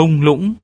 thung lũng.